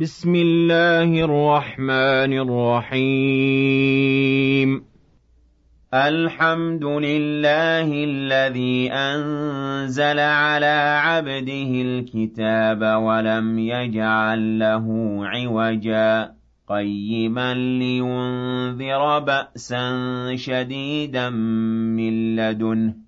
بسم الله الرحمن الرحيم. الحمد لله الذي أنزل على عبده الكتاب ولم يجعل له عوجا. قيما لينذر بأسا شديدا من لدنه.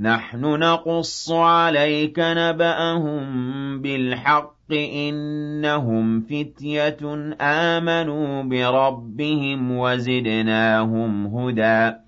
نَحْنُ نَقُصُّ عَلَيْكَ نَبَأَهُم بِالْحَقِّ إِنَّهُمْ فِتْيَةٌ آمَنُوا بِرَبِّهِمْ وَزِدْنَاهُمْ هُدًى.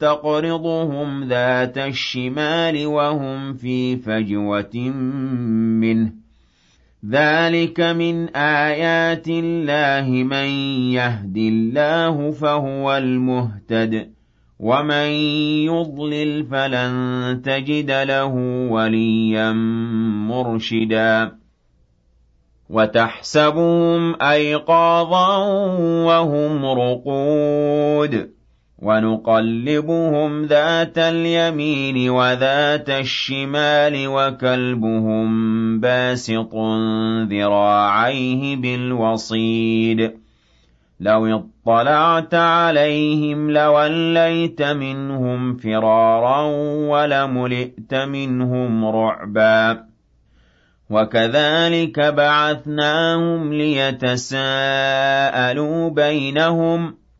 تَّقْرِضُهُمْ ذَاتَ الشِّمَالِ وَهُمْ فِي فَجْوَةٍ مِّنْهُ ۚ. ذَٰلِكَ مِنْ آيَاتِ اللَّهِ ۚ مَن يَهْدِ اللَّهُ فَهُوَ الْمُهْتَدِ ۖ وَمَن يُضْلِلْ فَلَن تَجِدَ لَهُ وَلِيًّا مُّرْشِدًا. وَتَحْسَبُهُمْ أَيْقَاظًا وَهُمْ رُقُودٌ. وَنُقَلِّبُهُمْ ذَاتَ الْيَمِينِ وَذَاتَ الشِّمَالِ وَكَلْبُهُم بَاسِطٌ ذِرَاعَيْهِ بِالْوَصِيدِ. لَوِ اطَّلَعْتَ عَلَيْهِمْ لَوَلَّيْتَ مِنْهُمْ فِرَارًا وَلَمُلِئْتَ مِنْهُمْ رُعْبًا. وَكَذَٰلِكَ بَعَثْنَاهُمْ لِيَتَسَاءَلُوا بَيْنَهُمْ ۚ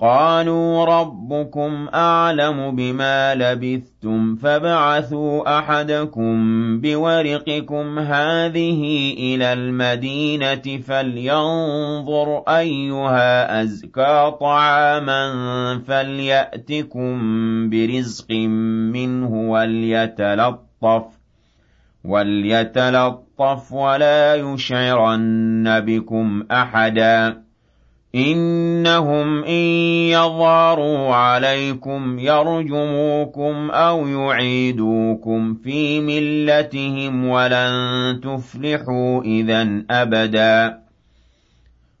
قالوا ربكم أعلم بما لبثتم فابعثوا أحدكم بورقكم هذه إلى المدينة فلينظر أيها أزكى طعاما فليأتكم برزق منه وليتلطف وليتلطف ولا يشعرن بكم أحداً إِنَّهُمْ إِن يَظْهَرُوا عَلَيْكُمْ يَرْجُمُوكُمْ أَوْ يُعِيدُوكُمْ فِي مِلَّتِهِمْ وَلَن تُفْلِحُوا إِذًا أَبَدًا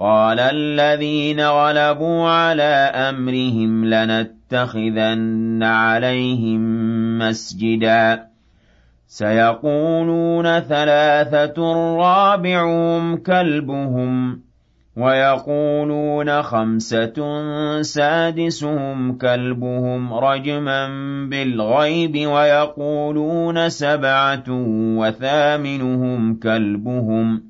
قَالَ الَّذِينَ غَلَبُوا عَلَىٰ أَمْرِهِمْ لَنَتَّخِذَنَّ عَلَيْهِم مَّسْجِدًا. سَيَقُولُونَ ثَلَاثَةٌ رَّابِعُهُمْ كَلْبُهُمْ وَيَقُولُونَ خَمْسَةٌ سَادِسُهُمْ كَلْبُهُمْ رَجْمًا بِالْغَيْبِ وَيَقُولُونَ سَبْعَةٌ وَثَامِنُهُمْ كَلْبُهُمْ.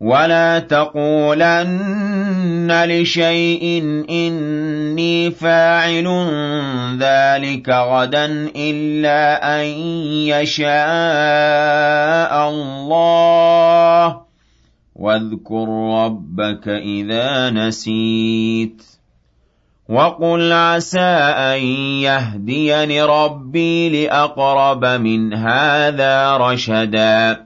وَلَا تَقُولَنَّ لِشَيْءٍ إِنِّي فَاعِلٌ ذَٰلِكَ غَدًا إِلَّا أَن يَشَاءَ اللَّهُ وَاذْكُر رَّبَّكَ إِذَا نَسِيتَ وَقُلْ عَسَىٰ أَن يَهْدِيَنِ رَبِّي لِأَقْرَبَ مِنْ هَٰذَا رَشَدًا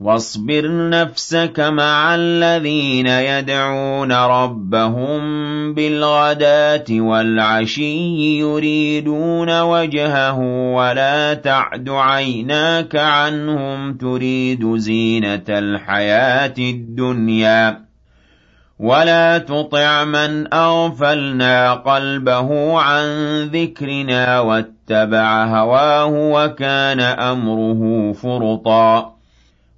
وَاصْبِرْ نَفْسَكَ مَعَ الَّذِينَ يَدْعُونَ رَبَّهُم بِالْغَدَاةِ وَالْعَشِيِّ يُرِيدُونَ وَجْهَهُ وَلَا تَعْدُ عَيْنَاكَ عَنْهُمْ تُرِيدُ زِينَةَ الْحَيَاةِ الدُّنْيَا. وَلَا تُطِعْ مَنْ أَغْفَلْنَا قَلْبَهُ عَن ذِكْرِنَا وَاتَّبَعَ هَوَاهُ وَكَانَ أَمْرُهُ فُرُطًا.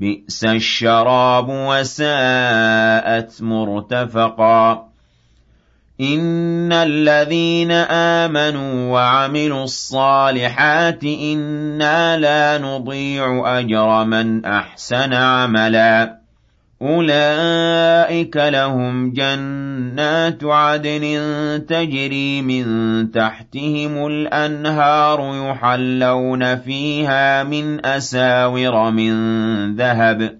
بِئْسَ الشَّرَابُ وَسَاءَتْ مُرْتَفَقًا. إِنَّ الَّذِينَ آمَنُوا وَعَمِلُوا الصَّالِحَاتِ إِنَّا لَا نُضِيعُ أَجْرَ مَنْ أَحْسَنَ عَمَلًا. أُولَٰئِكَ لَهُمْ جَنَّاتُ عَدْنٍ تَجْرِي مِن تَحْتِهِمُ الْأَنْهَارُ يُحَلَّوْنَ فِيهَا مِنْ أَسَاوِرَ مِن ذَهَبٍ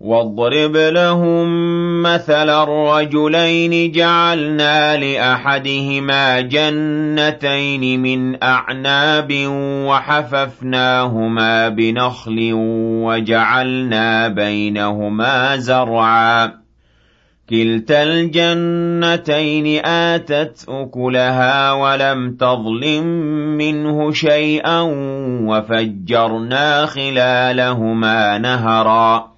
وَاضْرِبْ لَهُم مَّثَلًا رَّجُلَيْنِ جَعَلْنَا لِأَحَدِهِمَا جَنَّتَيْنِ مِنْ أَعْنَابٍ وَحَفَفْنَاهُمَا بِنَخْلٍ وَجَعَلْنَا بَيْنَهُمَا زَرْعًا. كِلْتَا الْجَنَّتَيْنِ آتَتْ أُكُلَهَا وَلَمْ تَظْلِم مِّنْهُ شَيْئًا وَفَجَّرْنَا خِلَالَهُمَا نَهَرًا.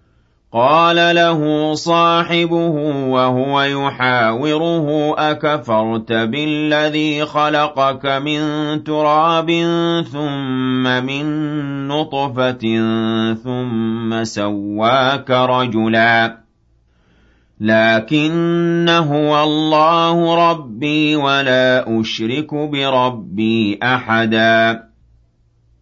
قَالَ لَهُ صَاحِبُهُ وَهُوَ يُحَاوِرُهُ أَكَفَرْتَ بِالَّذِي خَلَقَكَ مِن تُرَابٍ ثُمَّ مِن نُّطْفَةٍ ثُمَّ سَوَّاكَ رَجُلًا. لَّٰكِنَّ هُوَ اللَّهُ رَبِّي وَلَا أُشْرِكُ بِرَبِّي أَحَدًا.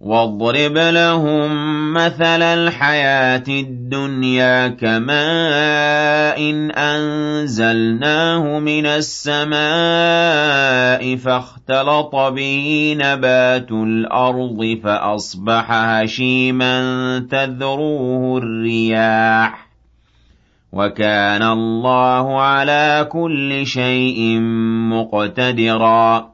وَاضْرِبْ لَهُم مَّثَلَ الْحَيَاةِ الدُّنْيَا كَمَاءٍ أَنزَلْنَاهُ مِنَ السَّمَاءِ فَاخْتَلَطَ بِهِ نَبَاتُ الْأَرْضِ فَأَصْبَحَ هَشِيمًا تَذْرُوهُ الرِّيَاحُ ۗ. وَكَانَ اللَّهُ عَلَىٰ كُلِّ شَيْءٍ مُّقْتَدِرًا.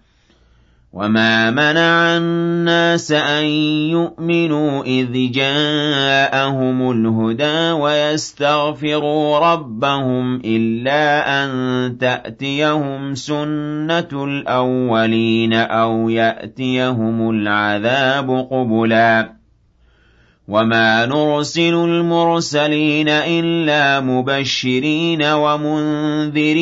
وَمَا مَنَعَ النَّاسَ أَن يُؤْمِنُوا إِذْ جَاءَهُمُ الْهُدَىٰ وَيَسْتَغْفِرُوا رَبَّهُمْ إِلَّا أَن تَأْتِيَهُمْ سُنَّةُ الْأَوَّلِينَ أَوْ يَأْتِيَهُمُ الْعَذَابُ قُبُلًا وَمَا نُرْسِلُ الْمُرْسَلِينَ إِلَّا مُبَشِّرِينَ وَمُنذِرِينَ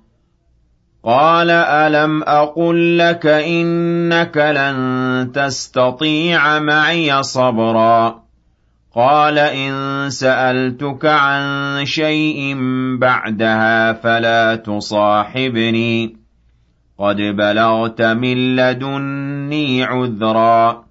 قال ألم أقل لك إنك لن تستطيع معي صبرا قال إن سألتك عن شيء بعدها فلا تصاحبني قد بلغت من لدني عذرا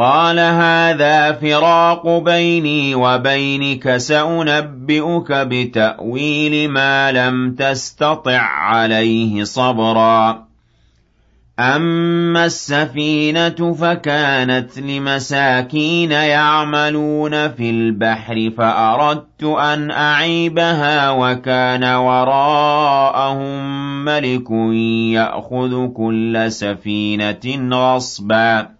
قال هذا فراق بيني وبينك سأنبئك بتأويل ما لم تستطع عليه صبرا. أما السفينة فكانت لمساكين يعملون في البحر فأردت أن أعيبها وكان وراءهم ملك يأخذ كل سفينة غصبا.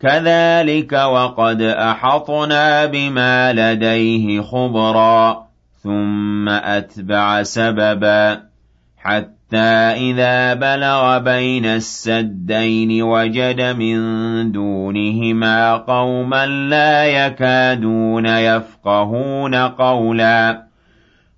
كَذَٰلِكَ وَقَدْ أَحَطْنَا بِمَا لَدَيْهِ خُبْرًا ثُمَّ أَتْبَعَ سَبَبًا حَتَّىٰ إِذَا بَلَغَ بَيْنَ السَّدَّيْنِ وَجَدَ مِن دُونِهِمَا قَوْمًا لَّا يَكَادُونَ يَفْقَهُونَ قَوْلًا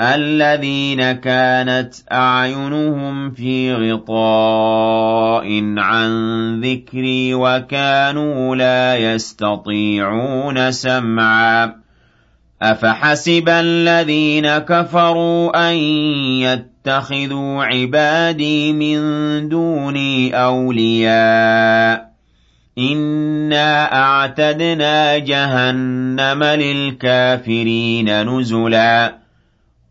الَّذِينَ كَانَتْ أَعْيُنُهُمْ فِي غِطَاءٍ عَن ذِكْرِي وَكَانُوا لَا يَسْتَطِيعُونَ سَمْعًا. أَفَحَسِبَ الَّذِينَ كَفَرُوا أَن يَتَّخِذُوا عِبَادِي مِن دُونِي أَوْلِيَاءَ؟ إِنَّا أَعْتَدْنَا جَهَنَّمَ لِلْكَافِرِينَ نُزُلًا.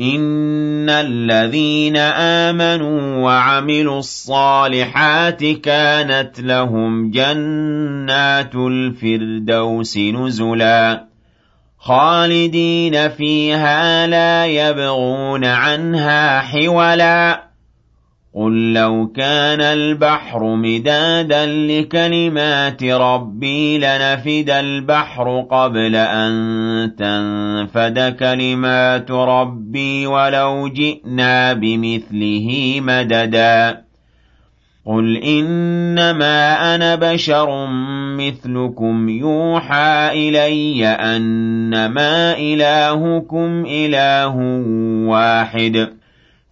إِنَّ الَّذِينَ آمَنُوا وَعَمِلُوا الصَّالِحَاتِ كَانَتْ لَهُمْ جَنَّاتُ الْفِرْدَوْسِ نُزُلًا خَالِدِينَ فِيهَا لَا يَبْغُونَ عَنْهَا حِوَلًا قُل لَّوْ كَانَ الْبَحْرُ مِدَادًا لِّكَلِمَاتِ رَبِّي لَنَفِدَ الْبَحْرُ قَبْلَ أَن تَنفَدَ كَلِمَاتُ رَبِّي وَلَوْ جِئْنَا بِمِثْلِهِ مَدَدًا قُلْ إِنَّمَا أَنَا بَشَرٌ مِّثْلُكُمْ يُوحَىٰ إِلَيَّ أَنَّمَا إِلَٰهُكُمْ إِلَٰهٌ وَاحِدٌ